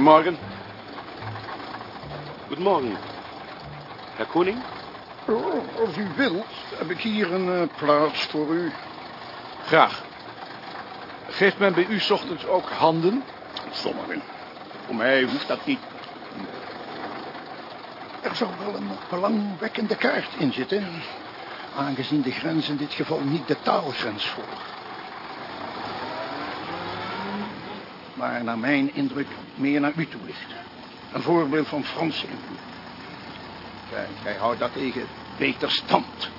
Morgen. Guten Morgen. Herr Koning? Oh, Als u wilt, heb ik hier een eh, plaats voor u. Graag. Geeft men bij u 's ochtends ook handen? Sommigen. Voor mij hoeft dat niet. Er zou wel een belangwekkende kaart in zitten. Aangezien de grens in dit geval niet de taalgrens volgt. Maar naar mijn indruk meer naar u toe ligt. Een voorbeeld van Franse invloed. Gij houdt dat tegen beter stand.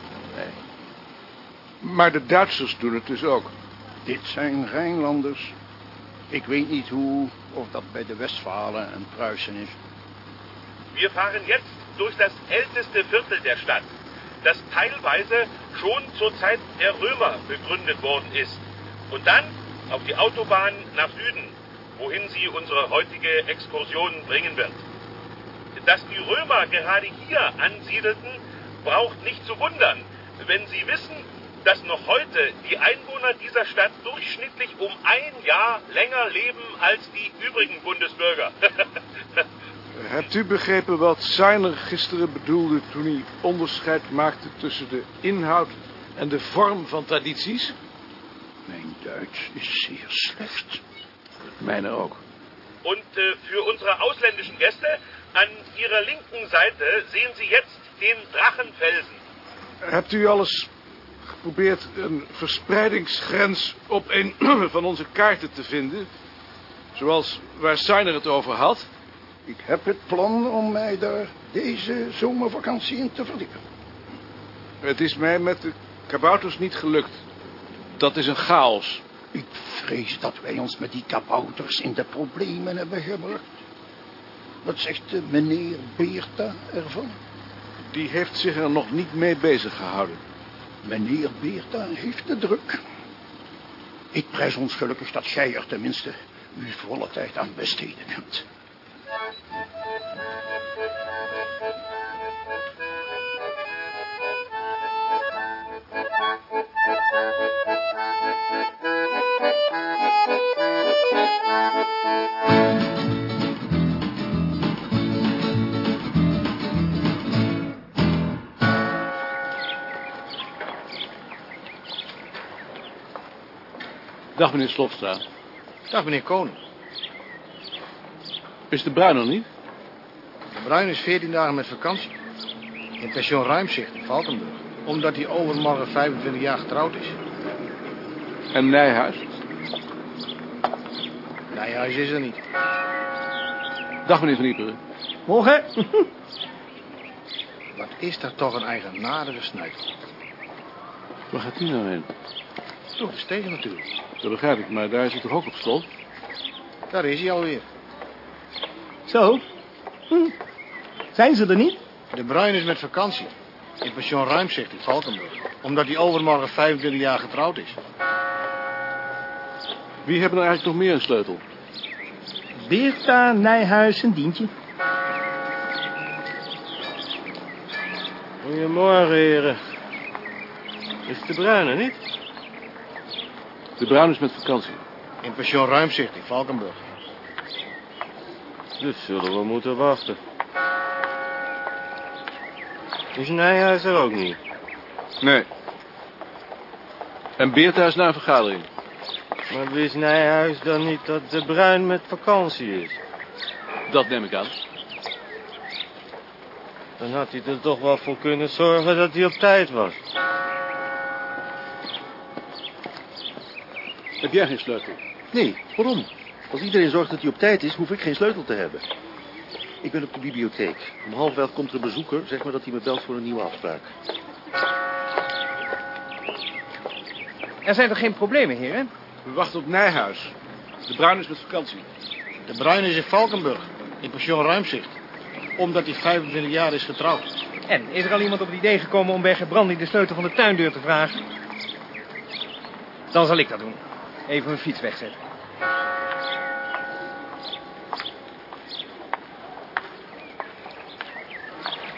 Maar de Duitsers doen het dus ook. Dit zijn Rijnlanders. Ik weet niet hoe of dat bij de Westfalen en Pruisen is. Wir fahren jetzt durch das älteste Viertel der Stadt, das teilweise schon zur Zeit der Römer begründet worden ist. Und dann auf die Autobahn nach Süden, wohin sie unsere heutige Exkursion bringen wird. Dass die Römer gerade hier ansiedelten, braucht nicht zu wundern, wenn sie wissen, dass noch heute die Einwohner dieser Stadt durchschnittlich um ein Jahr länger leben als die übrigen Bundesbürger. Hebt u begrepen wat Seiner gisteren bedoelde toen hij onderscheid maakte tussen de inhoud en de vorm van tradities? Mijn Duits is zeer slecht. Mijne ook. Und äh, für unsere ausländischen Gäste, an ihrer linken Seite sehen Sie jetzt den Drachenfelsen. Hebt u alles geprobeerd een verspreidingsgrens op een van onze kaarten te vinden? Zoals waar Seiner het over had? Ik heb het plan om mij daar deze zomervakantie in te verdiepen. Het is mij met de kabouters niet gelukt. Dat is een chaos. Ik vrees dat wij ons met die kabouters in de problemen hebben gebracht. Wat zegt eh, meneer Beerta ervan? Die heeft zich er nog niet mee bezig gehouden. Meneer Beerta heeft de druk. Ik prijs ons gelukkig dat gij er tenminste uw volle tijd aan besteden kunt. Dag meneer Slofstra. Dag meneer Koning. Is de bruin er niet? De Bruin is 14 dagen met vakantie. In pension Ruimzicht in Valkenburg. Omdat hij overmorgen 25 jaar getrouwd is. En Nijhuis? Nijhuis is er niet. Dag meneer Van Ieperen. Morgen. Wat is dat toch een eigenaardige snuit. Waar gaat die nou heen? Door de stegen natuurlijk. Dat begrijp ik, maar daar is het toch ook op slot? Daar is hij alweer. Zo. Hm. Zijn ze er niet? De Bruin is met vakantie. In pension Ruimzicht in Valkenburg. Omdat hij overmorgen 25 jaar getrouwd is. Wie hebben er eigenlijk nog meer een sleutel? Beerta, Nijhuis en Dientje. Goedemorgen, heren. Is de Bruine niet? De bruin is met vakantie. In pension Ruimzicht in Valkenburg. Dus zullen we moeten wachten. Is Nijhuis er ook niet? Nee. En Beerta is naar een vergadering. Maar wist Nijhuis dan niet dat de Bruin met vakantie is? Dat neem ik aan. Dan had hij er toch wel voor kunnen zorgen dat hij op tijd was. Heb jij geen sleutel? Nee, waarom? Als iedereen zorgt dat hij op tijd is, hoef ik geen sleutel te hebben. Ik ben op de bibliotheek. Om half elf komt er een bezoeker. Zeg maar dat hij me belt voor een nieuwe afspraak. Er zijn toch geen problemen, heren? We wachten op Nijhuis. De bruin is met vakantie. De Bruin is in Valkenburg. In pension Ruimzicht. Omdat hij 25 jaar is getrouwd. En, is er al iemand op het idee gekomen om bij Gebrandi de sleutel van de tuindeur te vragen? Dan zal ik dat doen. Even mijn fiets wegzetten.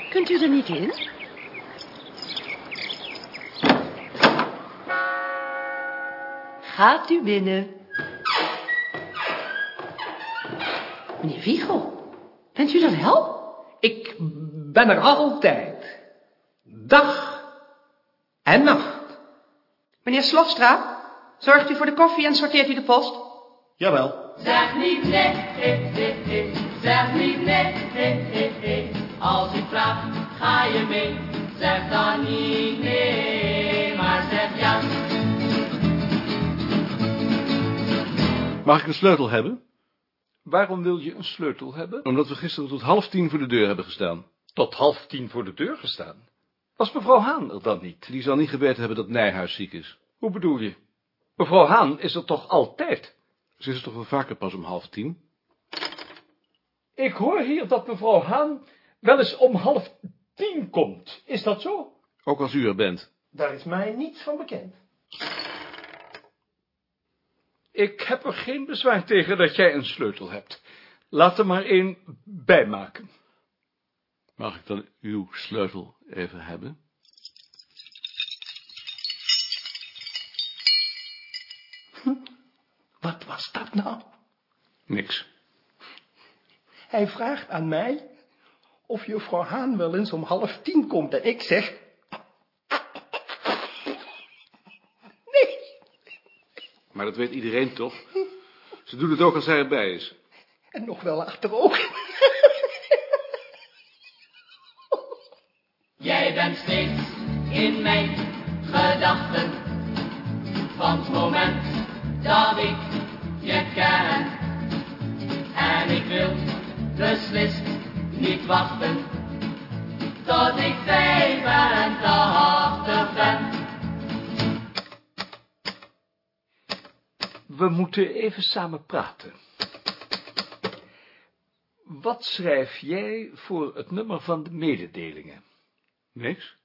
Kunt u er niet in? Gaat u binnen. Meneer Wiegel, bent u dat wel? Ik ben er altijd. Dag en nacht. Meneer Slofstra, zorgt u voor de koffie en sorteert u de post? Jawel. Zeg niet nee, eh, eh, eh. zeg niet nee. Als ik vraag, ga je mee? Zeg dan niet nee, maar zeg ja. Mag ik een sleutel hebben? Waarom wil je een sleutel hebben? Omdat we gisteren tot half tien voor de deur hebben gestaan. Tot half tien voor de deur gestaan. Was mevrouw Haan er dan niet? Die zal niet geweten hebben dat Nijhuis ziek is. Hoe bedoel je? Mevrouw Haan is er toch altijd? Ze is er toch wel vaker pas om half tien? Ik hoor hier dat mevrouw Haan wel eens om half tien komt. Is dat zo? Ook als u er bent. Daar is mij niets van bekend. Ik heb er geen bezwaar tegen dat jij een sleutel hebt. Laat er maar één bijmaken. Mag ik dan uw sleutel even hebben? Wat was dat nou? Niks. Hij vraagt aan mij of juffrouw Haan wel eens om half tien komt en ik zeg... Nee. Maar dat weet iedereen toch? Ze doet het ook als hij erbij is. En nog wel achter We moeten even samen praten. Wat schrijf jij voor het nummer van de mededelingen? Niks.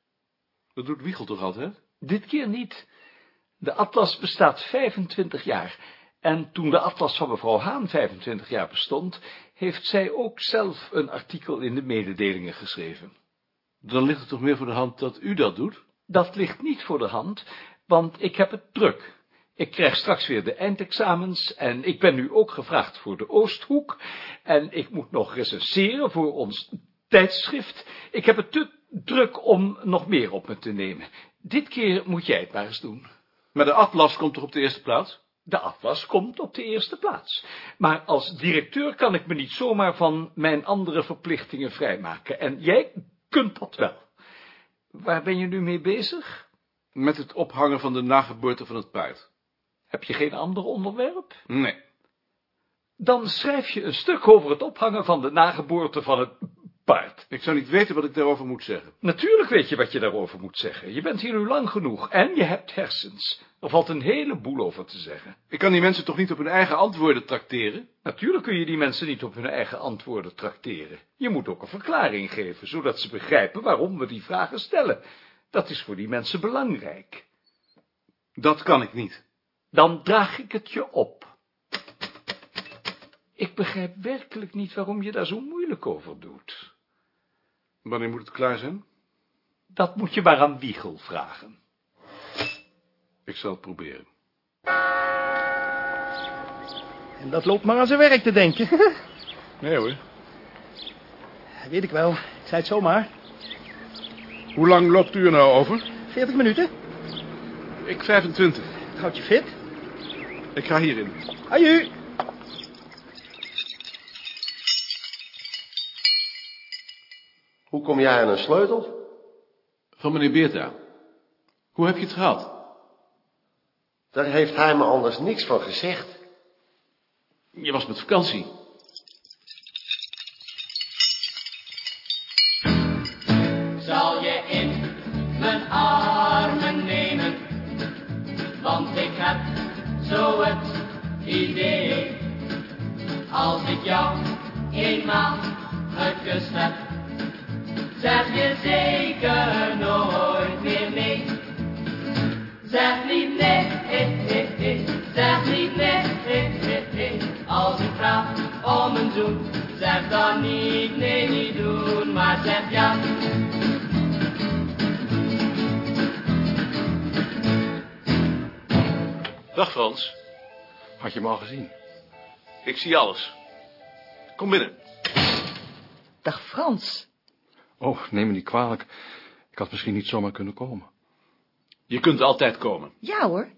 Dat doet Wiegel toch altijd? Dit keer niet. De atlas bestaat 25 jaar. En toen de atlas van mevrouw Haan 25 jaar bestond, heeft zij ook zelf een artikel in de mededelingen geschreven. Dan ligt het toch meer voor de hand dat u dat doet? Dat ligt niet voor de hand, want ik heb het druk. Ik krijg straks weer de eindexamens en ik ben nu ook gevraagd voor de Oosthoek en ik moet nog recenseren voor ons tijdschrift. Ik heb het te druk om nog meer op me te nemen. Dit keer moet jij het maar eens doen. Maar de atlas komt toch op de eerste plaats? De atlas komt op de eerste plaats. Maar als directeur kan ik me niet zomaar van mijn andere verplichtingen vrijmaken. En jij kunt dat wel. Waar ben je nu mee bezig? Met het ophangen van de nageboorte van het paard. Heb je geen ander onderwerp? Nee. Dan schrijf je een stuk over het ophangen van de nageboorte van het paard. Ik zou niet weten wat ik daarover moet zeggen. Natuurlijk weet je wat je daarover moet zeggen. Je bent hier nu lang genoeg en je hebt hersens. Er valt een heleboel over te zeggen. Ik kan die mensen toch niet op hun eigen antwoorden trakteren? Natuurlijk kun je die mensen niet op hun eigen antwoorden trakteren. Je moet ook een verklaring geven, zodat ze begrijpen waarom we die vragen stellen. Dat is voor die mensen belangrijk. Dat kan ik niet. Dan draag ik het je op. Ik begrijp werkelijk niet waarom je daar zo moeilijk over doet. Wanneer moet het klaar zijn? Dat moet je maar aan Wiegel vragen. Ik zal het proberen. En dat loopt maar aan zijn werk te denken. Nee hoor. Weet ik wel. Ik zei het zomaar. Hoe lang loopt u er nou over? 40 minuten. Ik 25. Het houdt je fit. Ik ga hierin. Aju. Hoe kom jij aan een sleutel? Van meneer Beerta. Hoe heb je het gehad? Daar heeft hij me anders niks van gezegd. Je was met vakantie. Als ik jou eenmaal gekust heb, zeg je zeker nooit meer nee. Zeg niet nee, eh, eh, eh. zeg niet nee. Als ik vraag om een zoen, zeg dan niet nee, niet doen, maar zeg ja. Dag Frans. Had je hem al gezien? Ik zie alles. Kom binnen. Dag Frans. Oh, neem me niet kwalijk. Ik had misschien niet zomaar kunnen komen. Je kunt altijd komen. Ja hoor.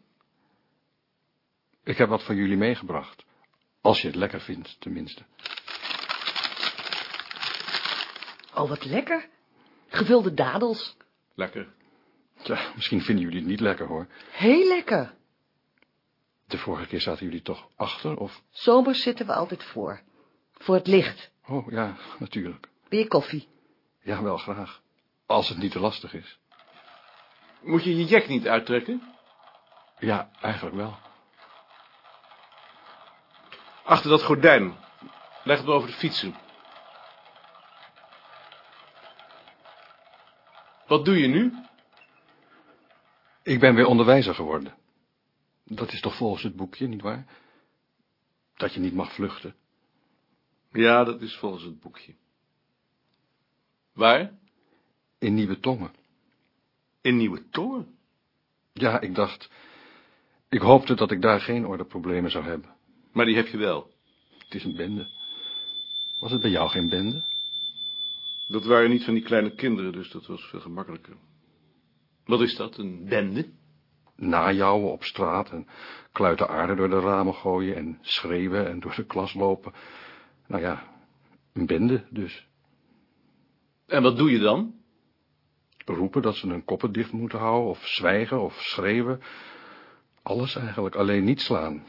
Ik heb wat van jullie meegebracht. Als je het lekker vindt, tenminste. Oh, wat lekker. Gevulde dadels. Lekker. Tja, misschien vinden jullie het niet lekker, hoor. Heel lekker. De vorige keer zaten jullie toch achter, of... Zomers zitten we altijd voor. Voor het licht. Oh, ja, natuurlijk. Wil je koffie? Ja, wel graag. Als het niet te lastig is. Moet je je jack niet uittrekken? Ja, eigenlijk wel. Achter dat gordijn. Leg het boven de fietsen. Wat doe je nu? Ik ben weer onderwijzer geworden. Dat is toch volgens het boekje, nietwaar? Dat je niet mag vluchten. Ja, dat is volgens het boekje. Waar? In Nieuwe Tongen. In Nieuwe Tongen? Ja, ik dacht... Ik hoopte dat ik daar geen ordeproblemen zou hebben. Maar die heb je wel. Het is een bende. Was het bij jou geen bende? Dat waren niet van die kleine kinderen, dus dat was veel gemakkelijker. Wat is dat, een bende? Najouwen op straat en kluiten aarde door de ramen gooien en schreeuwen en door de klas lopen. Nou ja, een bende dus. En wat doe je dan? Roepen dat ze hun koppen dicht moeten houden, of zwijgen, of schreeuwen. Alles eigenlijk, alleen niet slaan.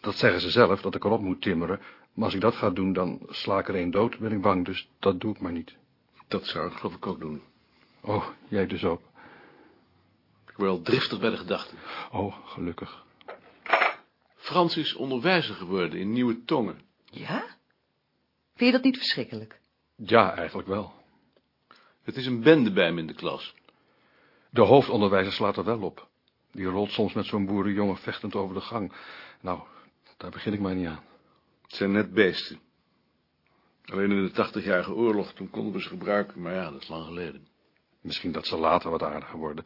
Dat zeggen ze zelf, dat ik erop moet timmeren. Maar als ik dat ga doen, dan sla ik er een dood, ben ik bang, dus dat doe ik maar niet. Dat zou ik geloof ik ook doen. Oh, jij dus ook. Word wel driftig bij de gedachte. Oh, gelukkig. Frans is onderwijzer geworden in Nieuwe Tongen. Ja? Vind je dat niet verschrikkelijk? Ja, eigenlijk wel. Het is een bende bij hem in de klas. De hoofdonderwijzer slaat er wel op. Die rolt soms met zo'n boerenjongen vechtend over de gang. Nou, daar begin ik maar niet aan. Het zijn net beesten. Alleen in de tachtigjarige oorlog, toen konden we ze gebruiken, maar ja, dat is lang geleden. Misschien dat ze later wat aardiger worden,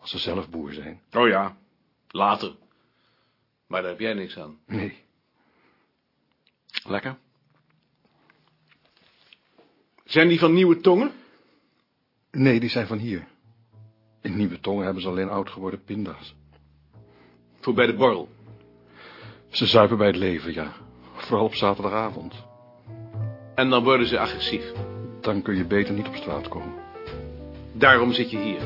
als ze zelf boer zijn. Oh ja, later. Maar daar heb jij niks aan. Nee. Lekker. Zijn die van Nieuwe Tongen? Nee, die zijn van hier. In Nieuwe Tongen hebben ze alleen oud geworden pinda's. Voor bij de borrel? Ze zuipen bij het leven, ja. Vooral op zaterdagavond. En dan worden ze agressief? Dan kun je beter niet op straat komen. Daarom zit je hier.